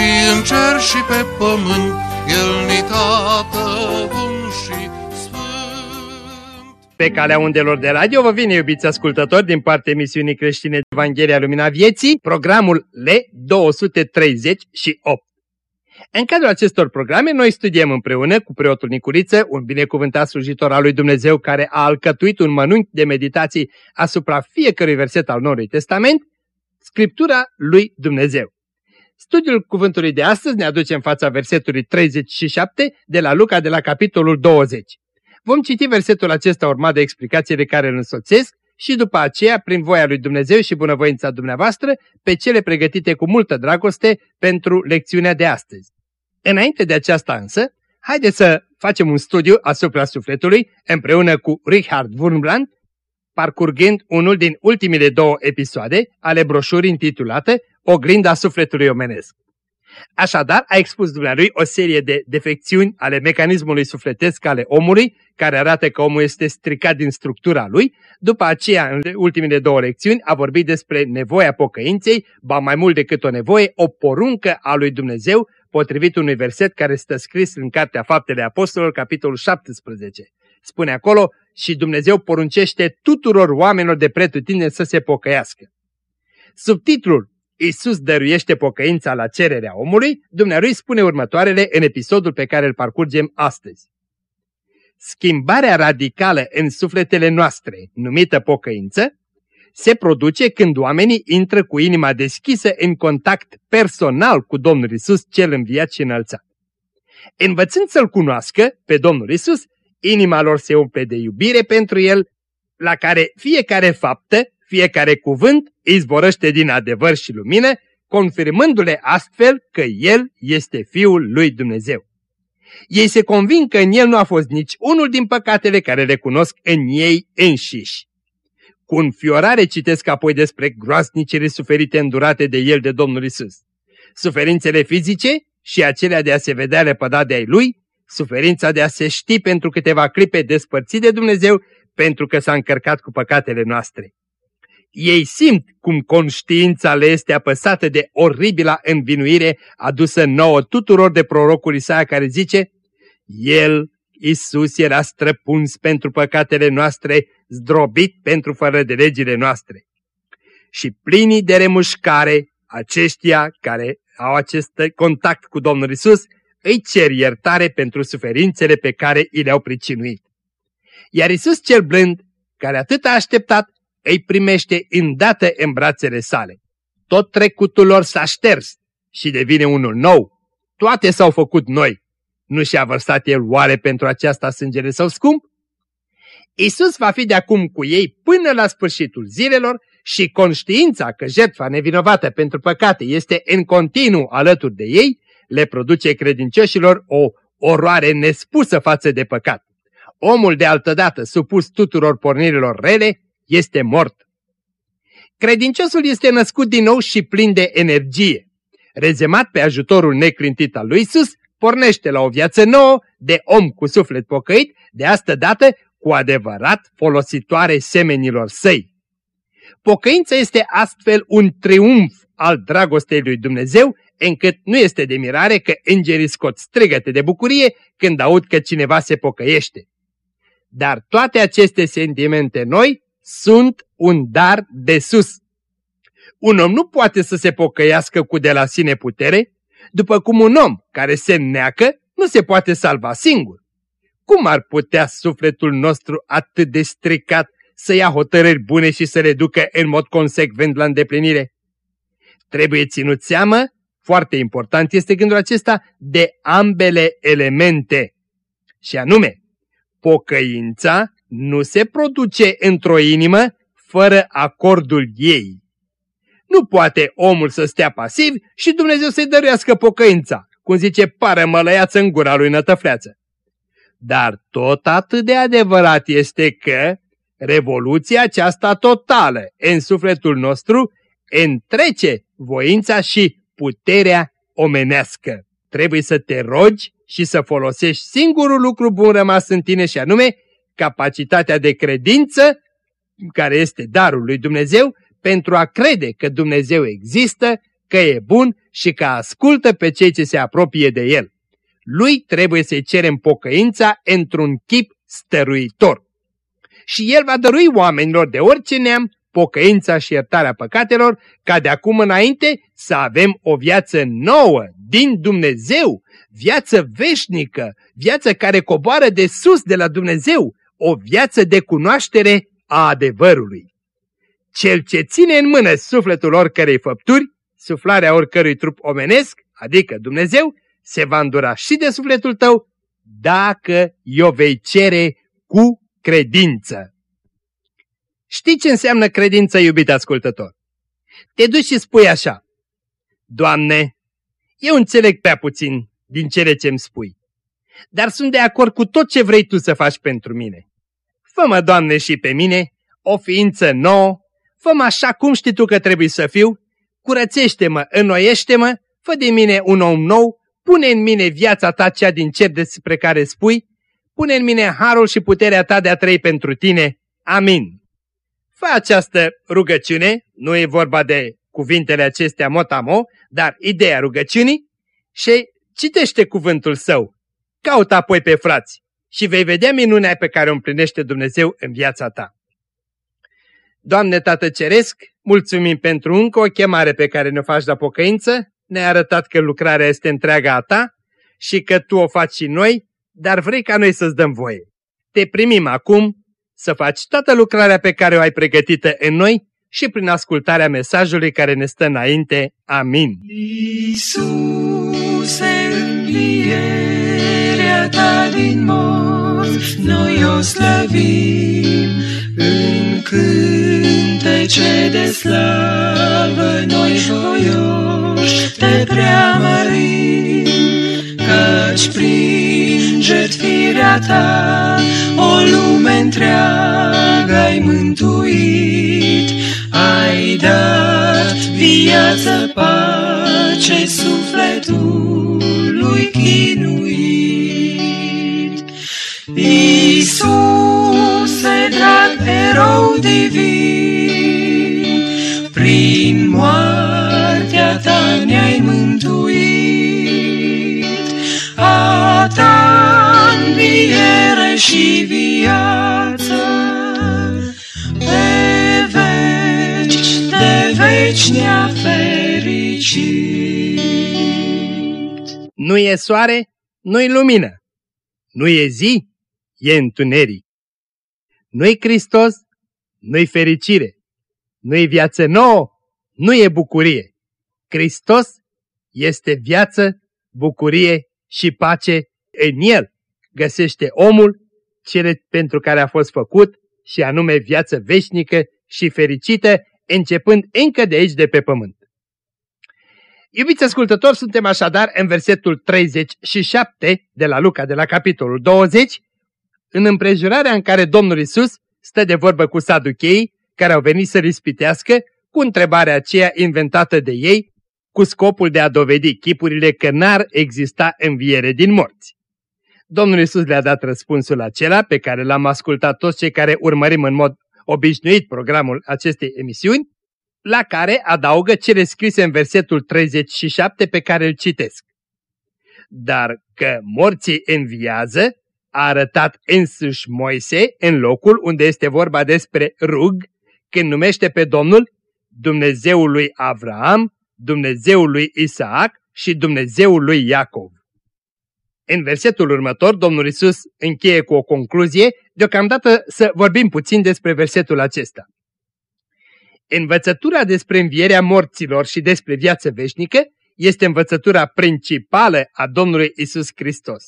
și în cer și pe pământ, El ni tată bun și sfânt. Pe calea undelor de radio vă vine, iubiți ascultători, din partea emisiunii creștine de Evanghelia Lumina Vieții, programul L238. În cadrul acestor programe, noi studiem împreună cu preotul Nicuriță, un binecuvântat slujitor al lui Dumnezeu care a alcătuit un mănunchi de meditații asupra fiecărui verset al Noului Testament, Scriptura lui Dumnezeu. Studiul cuvântului de astăzi ne aduce în fața versetului 37 de la Luca de la capitolul 20. Vom citi versetul acesta urmat de explicațiile care îl însoțesc și după aceea, prin voia lui Dumnezeu și bunăvoința dumneavoastră, pe cele pregătite cu multă dragoste pentru lecțiunea de astăzi. Înainte de aceasta însă, haideți să facem un studiu asupra sufletului împreună cu Richard Wurmbrand, parcurgând unul din ultimele două episoade ale broșurii intitulate Oglinda sufletului omenesc. Așadar, a expus dumnealui o serie de defecțiuni ale mecanismului sufletesc ale omului, care arată că omul este stricat din structura lui. După aceea, în ultimele două lecțiuni, a vorbit despre nevoia pocăinței, ba mai mult decât o nevoie, o poruncă a lui Dumnezeu, potrivit unui verset care stă scris în Cartea Faptele Apostolilor, capitolul 17. Spune acolo, și Dumnezeu poruncește tuturor oamenilor de pretutindeni să se pocăiască. Subtitlul Iisus dăruiește pocăința la cererea omului, Dumnezeu spune următoarele în episodul pe care îl parcurgem astăzi. Schimbarea radicală în sufletele noastre, numită pocăință, se produce când oamenii intră cu inima deschisă în contact personal cu Domnul Isus cel înviat și înălțat. Învățând să-L cunoască pe Domnul Isus, inima lor se umple de iubire pentru El, la care fiecare faptă, fiecare cuvânt izvorăște din adevăr și lumină, confirmându-le astfel că El este Fiul lui Dumnezeu. Ei se convin că în El nu a fost nici unul din păcatele care le cunosc în ei înșiși. Cu înfiorare citesc apoi despre groasnicele suferite îndurate de El de Domnul Isus. Suferințele fizice și acelea de a se vedea lepădat de ai Lui, suferința de a se ști pentru câteva clipe despărțit de Dumnezeu pentru că s-a încărcat cu păcatele noastre. Ei simt cum conștiința le este apăsată de oribila învinuire adusă nouă tuturor de prorocul Isaia care zice El, Isus, era străpuns pentru păcatele noastre, zdrobit pentru fără de legile noastre. Și plinii de remușcare, aceștia care au acest contact cu Domnul Isus, îi cer iertare pentru suferințele pe care i le-au pricinuit. Iar Isus cel blând, care atât a așteptat, îi primește îndată în brațele sale. Tot trecutul lor s-a șters și devine unul nou. Toate s-au făcut noi. Nu și-a vărsat el oare pentru aceasta sângele său scump? Isus va fi de acum cu ei până la sfârșitul zilelor și conștiința că jertfa nevinovată pentru păcate este în continuu alături de ei, le produce credincioșilor o oroare nespusă față de păcat. Omul de altădată supus tuturor pornirilor rele este mort. Credinciosul este născut din nou și plin de energie. Rezemat pe ajutorul neclintit al lui Isus, pornește la o viață nouă de om cu suflet pocăit, de asta dată cu adevărat folositoare semenilor săi. Pocăința este astfel un triumf al dragostei lui Dumnezeu, încât nu este de mirare că îngerii scot strigăte de bucurie când aud că cineva se pocăiește. Dar toate aceste sentimente noi sunt un dar de sus. Un om nu poate să se pocăiască cu de la sine putere, după cum un om care se neacă nu se poate salva singur. Cum ar putea sufletul nostru atât de stricat să ia hotărâri bune și să le ducă în mod consecvent la îndeplinire? Trebuie ținut seamă, foarte important este gândul acesta, de ambele elemente. Și anume, pocăința nu se produce într-o inimă fără acordul ei. Nu poate omul să stea pasiv și Dumnezeu să-i dăruiască pocăința, cum zice pară mălăiață în gura lui nătăfleață. Dar tot atât de adevărat este că revoluția aceasta totală în sufletul nostru întrece voința și puterea omenească. Trebuie să te rogi și să folosești singurul lucru bun rămas în tine și anume capacitatea de credință, care este darul lui Dumnezeu, pentru a crede că Dumnezeu există, că e bun și că ascultă pe cei ce se apropie de El. Lui trebuie să-i cerem pocăința într-un chip stăruitor. Și El va dărui oamenilor de orice neam pocăința și iertarea păcatelor, ca de acum înainte să avem o viață nouă din Dumnezeu, viață veșnică, viață care coboară de sus de la Dumnezeu, o viață de cunoaștere a adevărului. Cel ce ține în mână sufletul oricărei făpturi, suflarea oricărui trup omenesc, adică Dumnezeu, se va îndura și de sufletul tău dacă i-o vei cere cu credință. Știi ce înseamnă credință, iubit ascultător? Te duci și spui așa, Doamne, eu înțeleg prea puțin din cele ce îmi spui, dar sunt de acord cu tot ce vrei Tu să faci pentru mine. Fă-mă, Doamne, și pe mine o ființă nouă, fă-mă așa cum știi Tu că trebuie să fiu, curățește-mă, înnoiește-mă, fă de mine un om nou, pune în mine viața Ta cea din cer despre care spui, pune în mine harul și puterea Ta de a trăi pentru Tine. Amin. Fă această rugăciune, nu e vorba de cuvintele acestea motamo, dar ideea rugăciunii și citește cuvântul său. Caută apoi pe frați și vei vedea minunea pe care o împlinește Dumnezeu în viața ta. Doamne Tată Ceresc, mulțumim pentru încă o chemare pe care ne-o faci la pocăință, ne-ai arătat că lucrarea este întreaga a ta și că tu o faci și noi, dar vrei ca noi să-ți dăm voie. Te primim acum să faci toată lucrarea pe care o ai pregătită în noi și prin ascultarea mesajului care ne stă înainte. Amin. Iisuse, învierea ta din morți, noi o slăvim în cântece de slavă, noi voioși te preamărim, căci prin jertfirea ta o lume întreagă ai mântuit, ai dat viață, pace sufletului drag erou divin, prin moartea ta ne-ai mântuit, a ta înviere și viață, pe veci, de veci ne-a fericit. Nu e soare, nu-i lumină. Nu e zi, e întuneric. Nu-i Hristos, nu-i fericire. Nu-i viață nouă, nu e bucurie. Hristos este viață, bucurie și pace în El. Găsește omul cele pentru care a fost făcut și anume viață veșnică și fericită, începând încă de aici de pe pământ. Iubiți ascultători, suntem așadar în versetul 37 de la Luca, de la capitolul 20, în împrejurarea în care Domnul Isus stă de vorbă cu saducheii care au venit să rispitească cu întrebarea aceea inventată de ei, cu scopul de a dovedi chipurile că n-ar exista înviere din morți. Domnul Isus le-a dat răspunsul acela pe care l-am ascultat toți cei care urmărim în mod obișnuit programul acestei emisiuni, la care adaugă cele scrise în versetul 37 pe care îl citesc. Dar că morții înviază, a arătat însuși Moise în locul unde este vorba despre rug, când numește pe Domnul Dumnezeul lui Avraam, Dumnezeul lui Isaac și Dumnezeul lui Iacov. În versetul următor, Domnul Isus încheie cu o concluzie, deocamdată să vorbim puțin despre versetul acesta. Învățătura despre învierea morților și despre viață veșnică este învățătura principală a Domnului Isus Hristos.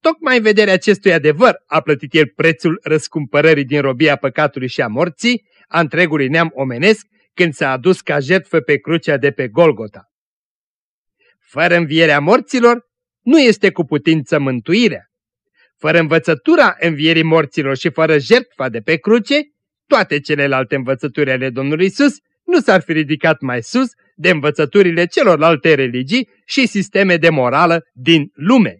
Tocmai în vederea acestui adevăr a plătit el prețul răscumpărării din robia păcatului și a morții, a întregului neam omenesc, când s-a adus ca jertfă pe crucea de pe Golgota. Fără învierea morților, nu este cu putință mântuirea. Fără învățătura învierii morților și fără jertfa de pe cruce, toate celelalte învățături ale Domnului Isus nu s-ar fi ridicat mai sus de învățăturile celorlalte religii și sisteme de morală din lume.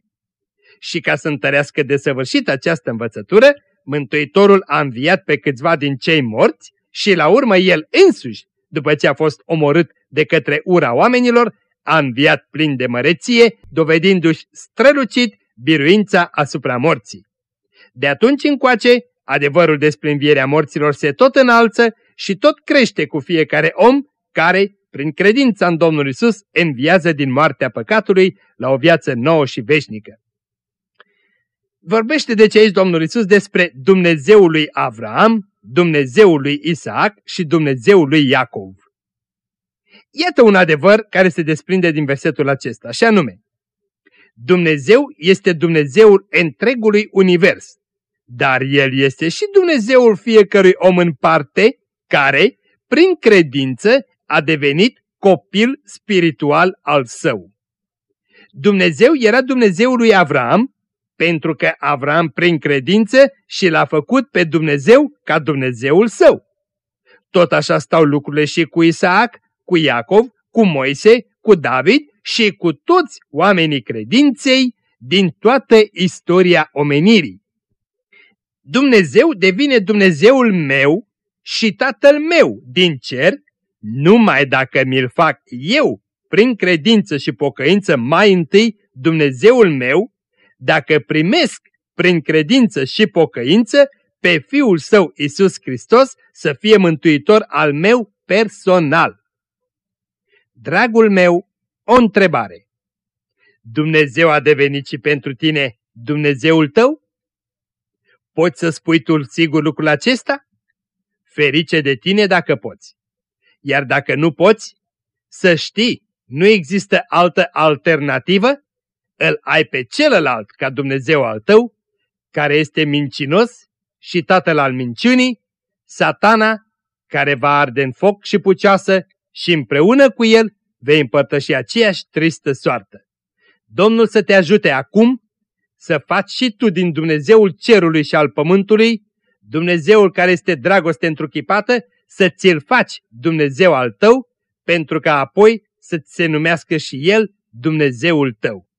Și ca să întărească desăvârșit această învățătură, Mântuitorul a înviat pe câțiva din cei morți și la urmă el însuși, după ce a fost omorât de către ura oamenilor, a înviat plin de măreție, dovedindu-și strălucit biruința asupra morții. De atunci încoace, adevărul despre învierea morților se tot înalță și tot crește cu fiecare om care, prin credința în Domnul Isus, înviază din moartea păcatului la o viață nouă și veșnică. Vorbește deci aici Domnul Isus despre Dumnezeul lui Avram, Dumnezeul lui Isaac și Dumnezeul lui Iacov. Iată un adevăr care se desprinde din versetul acesta, așa anume. Dumnezeu este Dumnezeul întregului univers, dar El este și Dumnezeul fiecărui om în parte, care, prin credință, a devenit copil spiritual al său. Dumnezeu era Dumnezeul lui Avram, pentru că Avram prin credință și l-a făcut pe Dumnezeu ca Dumnezeul său. Tot așa stau lucrurile și cu Isaac, cu Iacov, cu Moise, cu David și cu toți oamenii credinței din toată istoria omenirii. Dumnezeu devine Dumnezeul meu și Tatăl meu din cer, numai dacă mi-l fac eu, prin credință și pocăință, mai întâi Dumnezeul meu, dacă primesc prin credință și pocăință pe Fiul Său Isus Hristos să fie mântuitor al meu personal. Dragul meu, o întrebare. Dumnezeu a devenit și pentru tine Dumnezeul tău? Poți să spui tu sigur lucrul acesta? Ferice de tine dacă poți. Iar dacă nu poți, să știi, nu există altă alternativă, îl ai pe celălalt ca Dumnezeu al tău, care este mincinos și tatăl al minciunii, satana, care va arde în foc și pucioasă și împreună cu el vei împărtăși aceeași tristă soartă. Domnul să te ajute acum să faci și tu din Dumnezeul cerului și al pământului, Dumnezeul care este dragoste întruchipată, să ți-l faci Dumnezeu al tău, pentru ca apoi să-ți se numească și El Dumnezeul tău.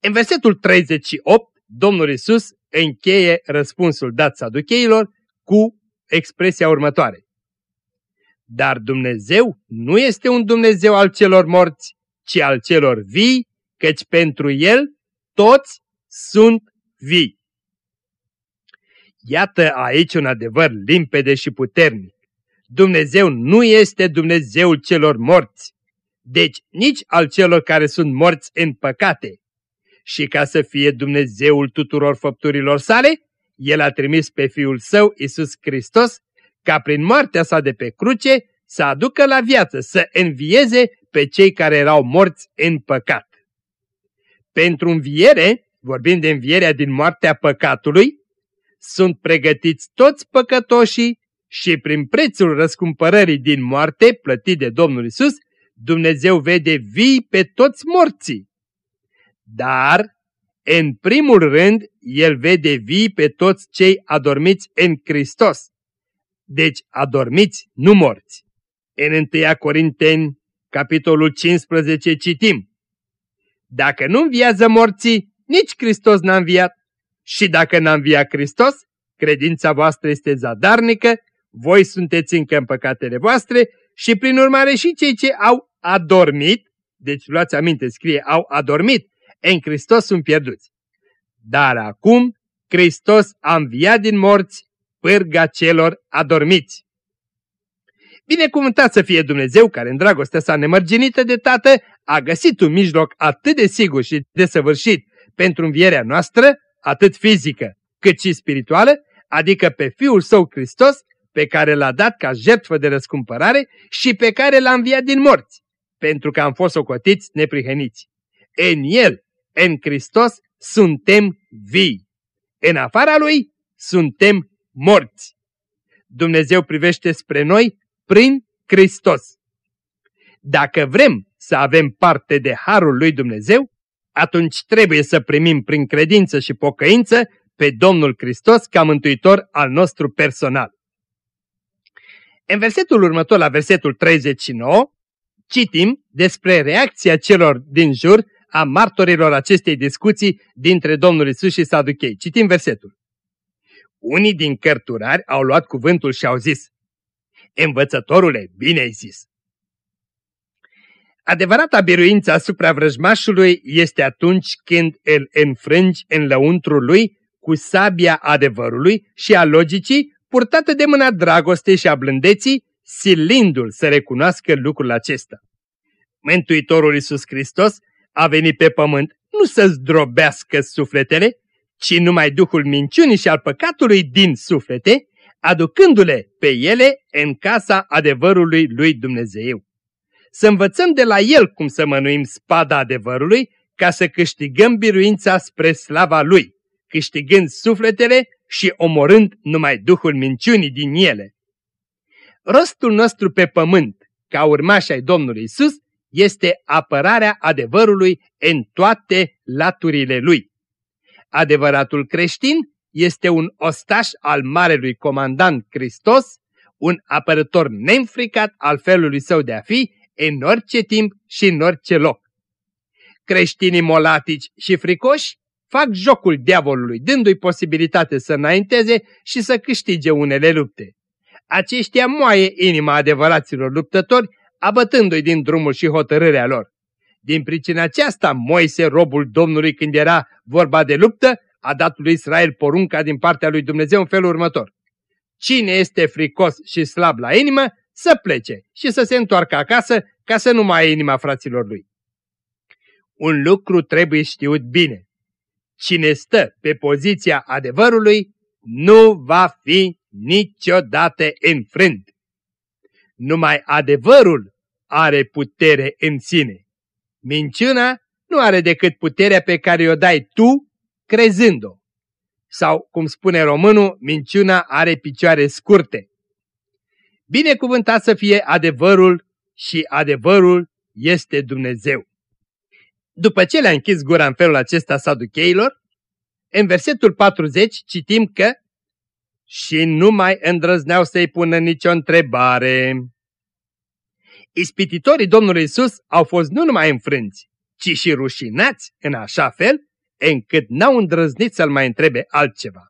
În versetul 38, Domnul Isus încheie răspunsul dat saducheilor cu expresia următoare. Dar Dumnezeu nu este un Dumnezeu al celor morți, ci al celor vii, căci pentru El toți sunt vii. Iată aici un adevăr limpede și puternic. Dumnezeu nu este Dumnezeul celor morți, deci nici al celor care sunt morți în păcate. Și ca să fie Dumnezeul tuturor făpturilor sale, El a trimis pe Fiul Său, Isus Hristos, ca prin moartea sa de pe cruce să aducă la viață, să învieze pe cei care erau morți în păcat. Pentru înviere, vorbind de învierea din moartea păcatului, sunt pregătiți toți păcătoșii și prin prețul răscumpărării din moarte plătit de Domnul Isus, Dumnezeu vede vii pe toți morții. Dar, în primul rând, El vede vii pe toți cei adormiți în Hristos. Deci adormiți, nu morți. În 1 Corinteni, capitolul 15, citim. Dacă nu înviază morții, nici Hristos n-a înviat. Și dacă n-a înviat Hristos, credința voastră este zadarnică, voi sunteți încă în păcatele voastre și prin urmare și cei ce au adormit, deci luați aminte, scrie au adormit, în Hristos sunt pierduți. Dar acum Hristos a înviat din morți pârga celor adormiți. Binecuvântat să fie Dumnezeu care în dragostea sa nemărginită de Tată a găsit un mijloc atât de sigur și de săvârșit pentru învierea noastră, atât fizică cât și spirituală, adică pe Fiul Său Hristos, pe care l-a dat ca jertfă de răscumpărare și pe care l-a înviat din morți, pentru că am fost ocotiți neprihăniți. În El, în Hristos, suntem vii. În afara Lui, suntem morți. Dumnezeu privește spre noi prin Hristos. Dacă vrem să avem parte de Harul lui Dumnezeu, atunci trebuie să primim prin credință și pocăință pe Domnul Hristos ca mântuitor al nostru personal. În versetul următor, la versetul 39, citim despre reacția celor din jur a martorilor acestei discuții dintre Domnul Isus și Saduchei. Citim versetul. Unii din cărturari au luat cuvântul și au zis, Învățătorule, bine ai zis! Adevărata biruință asupra vrăjmașului este atunci când îl înfrângi în lăuntrul lui cu sabia adevărului și a logicii purtată de mâna dragostei și a blândeții, silindu-l să recunoască lucrul acesta. Mântuitorul Iisus Hristos a venit pe pământ nu să zdrobească sufletele, ci numai Duhul minciunii și al păcatului din suflete, aducându-le pe ele în casa adevărului lui Dumnezeu. Să învățăm de la El cum să mănuim spada adevărului ca să câștigăm biruința spre slava Lui, câștigând sufletele și omorând numai Duhul minciunii din ele. Rostul nostru pe pământ, ca urmași ai Domnului Isus, este apărarea adevărului în toate laturile lui. Adevăratul creștin este un ostaș al Marelui Comandant Hristos, un apărător neînfricat al felului său de a fi în orice timp și în orice loc. Creștinii molatici și fricoși fac jocul diavolului, dându-i posibilitate să înainteze și să câștige unele lupte. Aceștia moaie inima adevăraților luptători, abătându-i din drumul și hotărârea lor. Din pricina aceasta, Moise, robul Domnului, când era vorba de luptă, a dat lui Israel porunca din partea lui Dumnezeu în felul următor. Cine este fricos și slab la inimă, să plece și să se întoarcă acasă ca să nu mai ai inima fraților lui. Un lucru trebuie știut bine. Cine stă pe poziția adevărului nu va fi niciodată înfrânt. Numai adevărul are putere în sine. Minciuna nu are decât puterea pe care o dai tu crezând-o. Sau, cum spune românul, minciuna are picioare scurte. Binecuvântat să fie adevărul și adevărul este Dumnezeu. După ce le-a închis gura în felul acesta saducheilor, în versetul 40 citim că și nu mai îndrăzneau să-i pună nicio întrebare. Ispititorii Domnului Isus au fost nu numai înfrânți, ci și rușinați în așa fel încât n-au îndrăznit să-l mai întrebe altceva.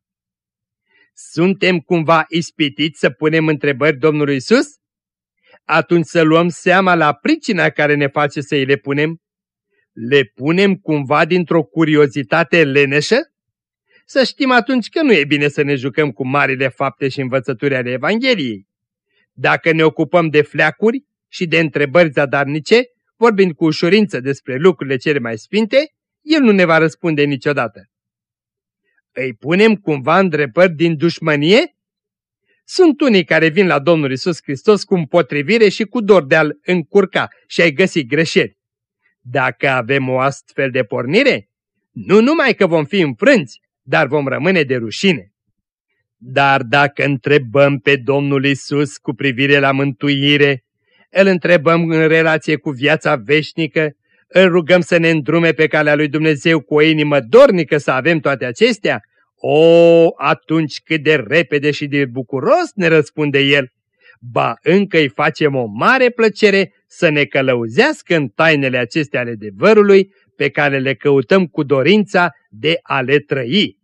Suntem cumva ispitiți să punem întrebări Domnului Isus? Atunci să luăm seama la pricina care ne face să îi le punem. Le punem cumva dintr-o curiozitate leneșă? Să știm atunci că nu e bine să ne jucăm cu marile fapte și învățături ale Evangheliei. Dacă ne ocupăm de fleacuri și de întrebări zadarnice, vorbind cu ușurință despre lucrurile cele mai sfinte, el nu ne va răspunde niciodată. Îi punem cumva întrebări din dușmănie? Sunt unii care vin la Domnul Isus Hristos cu împotrivire și cu dor de a-L încurca și a-i găsi greșeli. Dacă avem o astfel de pornire, nu numai că vom fi înfrânți, dar vom rămâne de rușine. Dar dacă întrebăm pe Domnul Isus cu privire la mântuire, îl întrebăm în relație cu viața veșnică, îl rugăm să ne îndrume pe calea lui Dumnezeu cu o inimă dornică să avem toate acestea, o, atunci cât de repede și de bucuros ne răspunde El, ba încă îi facem o mare plăcere să ne călăuzească în tainele acestea ale adevărului pe care le căutăm cu dorința de a le trăi.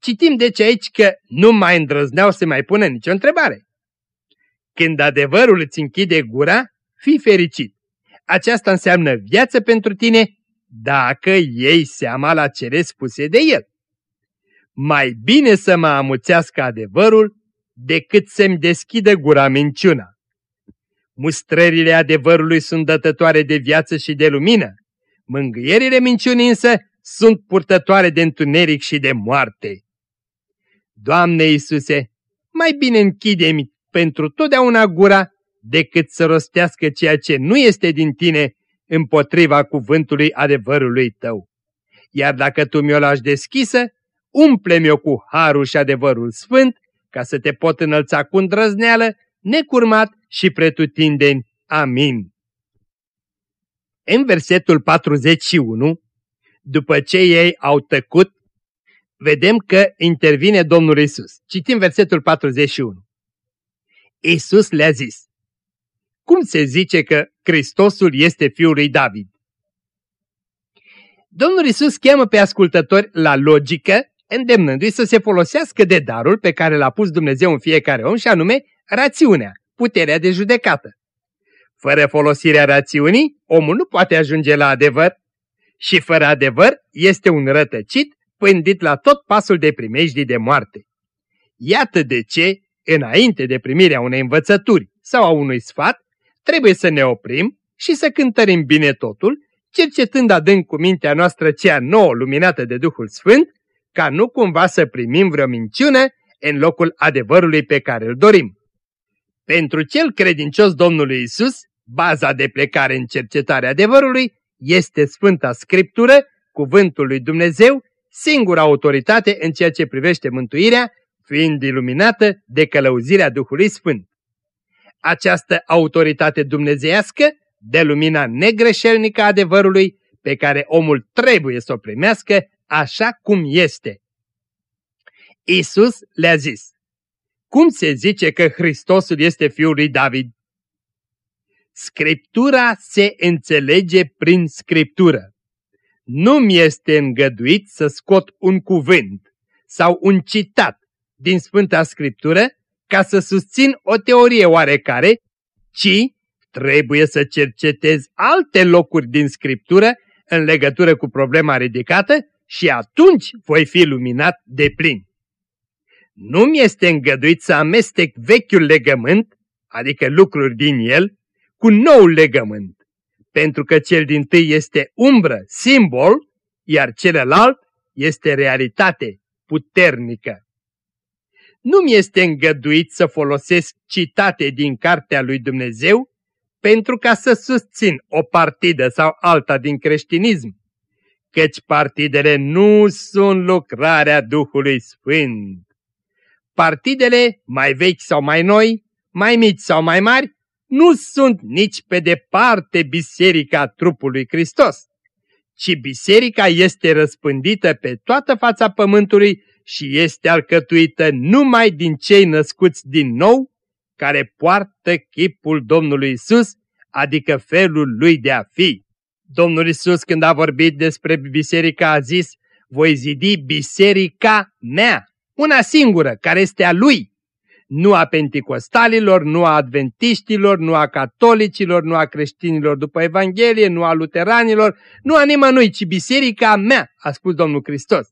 Citim deci aici că nu mai îndrăzneau să mai pună nicio întrebare. Când adevărul îți închide gura, fii fericit. Aceasta înseamnă viață pentru tine dacă iei seama la cele spuse de el. Mai bine să mă amuțească adevărul decât să-mi deschidă gura minciuna. Mustrările adevărului sunt dătătoare de viață și de lumină. Mângâierile minciunii însă sunt purtătoare de întuneric și de moarte. Doamne Iisuse, mai bine închide-mi pentru totdeauna gura decât să rostească ceea ce nu este din tine împotriva cuvântului adevărului tău. Iar dacă tu mi-o lași deschisă, umple-mi-o cu harul și adevărul sfânt, ca să te pot înălța cu îndrăzneală, necurmat și pretutindeni. Amin. În versetul 41, după ce ei au tăcut, vedem că intervine Domnul Isus. Citim versetul 41. Isus le-a zis, Cum se zice că Hristosul este Fiul lui David? Domnul Isus cheamă pe ascultători la logică, îndemnându-i să se folosească de darul pe care l-a pus Dumnezeu în fiecare om și anume rațiunea, puterea de judecată. Fără folosirea rațiunii, omul nu poate ajunge la adevăr și fără adevăr este un rătăcit pândit la tot pasul de primejdii de moarte. Iată de ce, înainte de primirea unei învățături sau a unui sfat, trebuie să ne oprim și să cântărim bine totul, cercetând adânc cu mintea noastră cea nouă luminată de Duhul Sfânt, ca nu cumva să primim vreo minciună în locul adevărului pe care îl dorim. Pentru cel credincios Domnului Isus, baza de plecare în cercetarea adevărului este Sfânta Scriptură, cuvântul lui Dumnezeu, singura autoritate în ceea ce privește mântuirea, fiind iluminată de călăuzirea Duhului Sfânt. Această autoritate dumnezeiască de lumina negreșelnică a adevărului pe care omul trebuie să o primească așa cum este. Isus le-a zis, cum se zice că Hristosul este fiul lui David? Scriptura se înțelege prin Scriptură. Nu-mi este îngăduit să scot un cuvânt sau un citat din Sfânta Scriptură ca să susțin o teorie oarecare, ci trebuie să cercetez alte locuri din Scriptură în legătură cu problema ridicată și atunci voi fi luminat de plin. Nu mi este îngăduit să amestec vechiul legământ, adică lucruri din el, cu noul legământ, pentru că cel din tâi este umbră, simbol, iar celălalt este realitate puternică. Nu mi este îngăduit să folosesc citate din cartea lui Dumnezeu pentru ca să susțin o partidă sau alta din creștinism, căci partidele nu sunt lucrarea Duhului Sfânt. Partidele, mai vechi sau mai noi, mai mici sau mai mari, nu sunt nici pe departe biserica trupului Hristos, ci biserica este răspândită pe toată fața pământului și este alcătuită numai din cei născuți din nou, care poartă chipul Domnului Isus, adică felul lui de a fi. Domnul Isus când a vorbit despre biserica a zis, voi zidi biserica mea, una singură, care este a lui, nu a penticostalilor, nu a adventiștilor, nu a catolicilor, nu a creștinilor după Evanghelie, nu a luteranilor, nu a nimănui, ci biserica mea, a spus Domnul Hristos.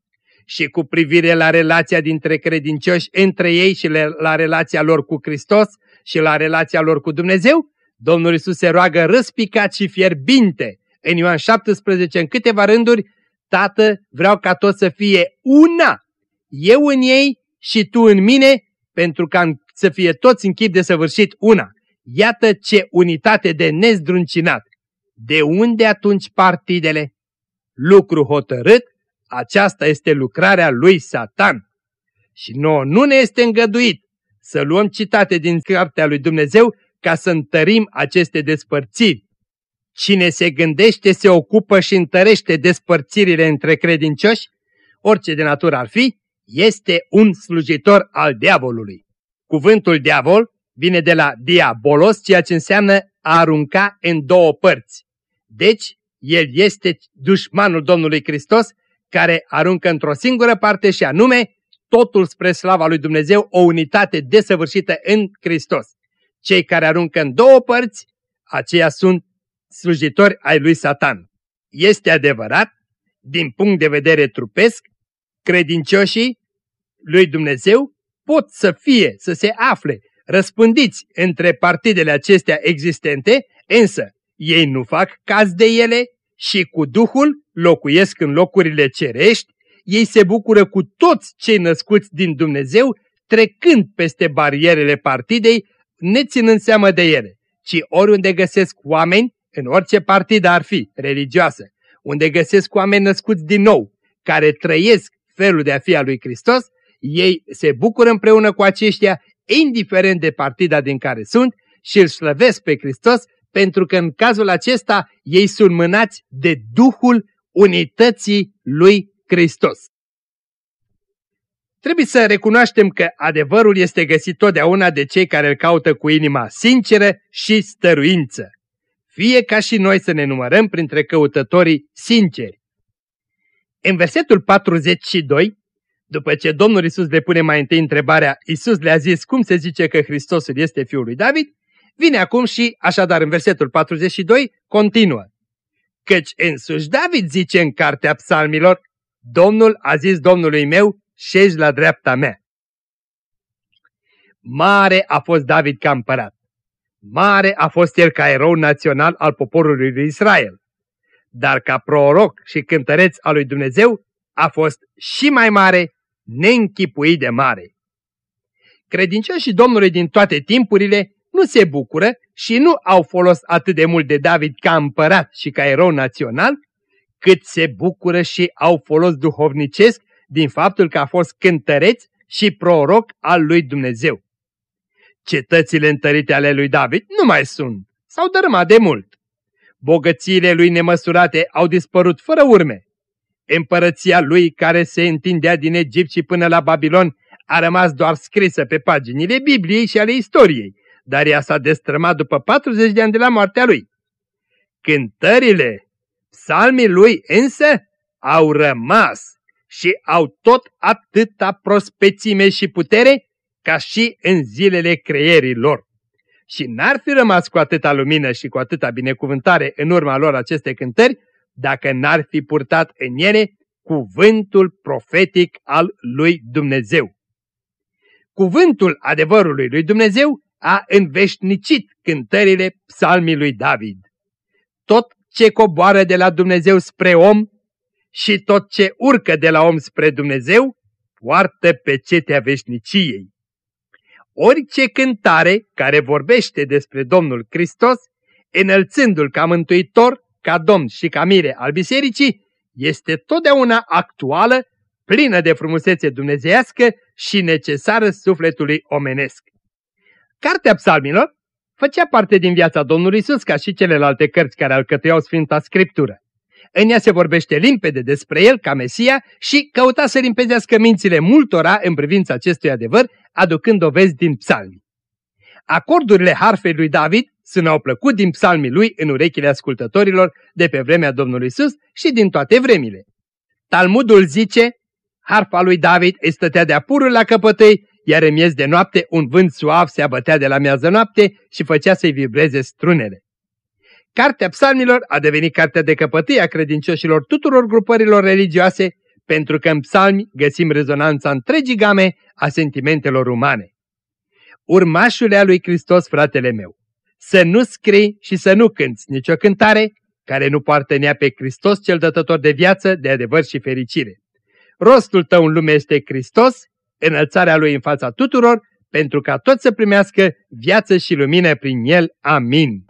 Și cu privire la relația dintre credincioși între ei și la relația lor cu Hristos și la relația lor cu Dumnezeu, Domnul Isus se roagă răspicat și fierbinte în Ioan 17 în câteva rânduri, Tată, vreau ca tot să fie una, eu în ei și tu în mine, pentru ca să fie toți în chip de săvârșit una. Iată ce unitate de nezdruncinat! De unde atunci partidele? Lucru hotărât, aceasta este lucrarea lui Satan. Și nouă nu ne este îngăduit să luăm citate din cartea lui Dumnezeu ca să întărim aceste despărțiri. Cine se gândește, se ocupă și întărește despărțirile între credincioși, orice de natură ar fi, este un slujitor al diavolului. Cuvântul diavol vine de la diabolos, ceea ce înseamnă a arunca în două părți. Deci, el este dușmanul Domnului Hristos, care aruncă într-o singură parte și anume totul spre slava lui Dumnezeu, o unitate desăvârșită în Hristos. Cei care aruncă în două părți, aceia sunt slujitori ai lui Satan. Este adevărat, din punct de vedere trupesc, credincioșii lui Dumnezeu pot să fie, să se afle răspândiți între partidele acestea existente, însă ei nu fac caz de ele și cu Duhul locuiesc în locurile cerești, ei se bucură cu toți cei născuți din Dumnezeu, trecând peste barierele partidei, neținând seamă de ele, ci oriunde găsesc oameni, în orice partidă ar fi religioasă, unde găsesc oameni născuți din nou, care trăiesc felul de a fi al lui Hristos, ei se bucură împreună cu aceștia, indiferent de partida din care sunt, și îl slăvesc pe Hristos, pentru că în cazul acesta ei sunt mânați de Duhul unității lui Hristos. Trebuie să recunoaștem că adevărul este găsit totdeauna de cei care îl caută cu inima sinceră și stăruință. Fie ca și noi să ne numărăm printre căutătorii sinceri. În versetul 42, după ce Domnul Isus le pune mai întâi întrebarea, Isus le-a zis cum se zice că Hristosul este Fiul lui David, vine acum și, așadar în versetul 42, continuă. Căci însuși David zice în cartea psalmilor, Domnul a zis Domnului meu, șezi la dreapta mea. Mare a fost David ca împărat. Mare a fost el ca erou național al poporului lui Israel. Dar ca proroc și cântăreț al lui Dumnezeu a fost și mai mare, neînchipuit de mare. Credincioșii Domnului din toate timpurile nu se bucură și nu au folos atât de mult de David ca împărat și ca erou național, cât se bucură și au folos duhovnicesc din faptul că a fost cântăreț și proroc al lui Dumnezeu. Cetățile întărite ale lui David nu mai sunt, s-au dărâmat de mult. Bogățiile lui nemăsurate au dispărut fără urme. Împărăția lui care se întindea din Egipt și până la Babilon a rămas doar scrisă pe paginile Bibliei și ale istoriei, dar ea s-a destrămat după 40 de ani de la moartea lui. Cântările, psalmii lui însă au rămas și au tot atâta prospețime și putere ca și în zilele creierii lor. Și n-ar fi rămas cu atâta lumină și cu atâta binecuvântare în urma lor aceste cântări, dacă n-ar fi purtat în ele cuvântul profetic al lui Dumnezeu. Cuvântul adevărului lui Dumnezeu a înveșnicit cântările psalmii lui David. Tot ce coboară de la Dumnezeu spre om și tot ce urcă de la om spre Dumnezeu poartă pe cetea veșniciei. Orice cântare care vorbește despre Domnul Hristos, înălțându-L ca mântuitor, ca Domn și ca mire al bisericii, este totdeauna actuală, plină de frumusețe dumnezeiască și necesară sufletului omenesc. Cartea psalmilor făcea parte din viața Domnului Isus ca și celelalte cărți care alcătuiau Sfânta Scriptură. În ea se vorbește limpede despre el ca Mesia și căuta să limpezească mințile multora în privința acestui adevăr, aducând dovezi din psalmi. Acordurile harfei lui David sunau plăcut din psalmii lui în urechile ascultătorilor de pe vremea Domnului Isus și din toate vremile. Talmudul zice, harfa lui David îi stătea de-a purul la căpătăi, iar în miez de noapte un vânt suav se abătea de la miază noapte și făcea să-i vibreze strunele. Cartea psalmilor a devenit cartea de căpătâi a credincioșilor tuturor grupărilor religioase, pentru că în psalmi găsim rezonanța întregii game a sentimentelor umane. Urmașule a lui Hristos, fratele meu, să nu scrii și să nu cânți nicio cântare care nu poartă în ea pe Hristos cel dătător de viață, de adevăr și fericire. Rostul tău în lume este Hristos, înălțarea lui în fața tuturor, pentru ca toți să primească viață și lumină prin el. Amin.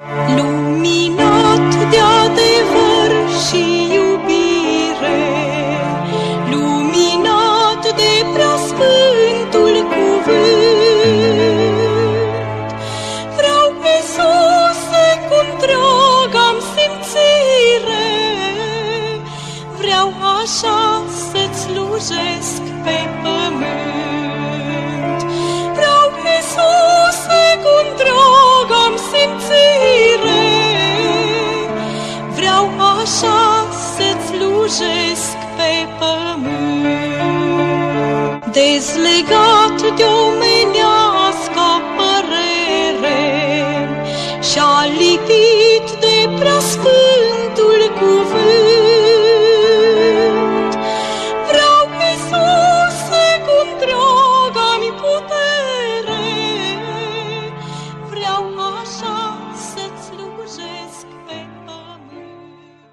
Luminat de adevăr și iubire, luminat de preasfântul yo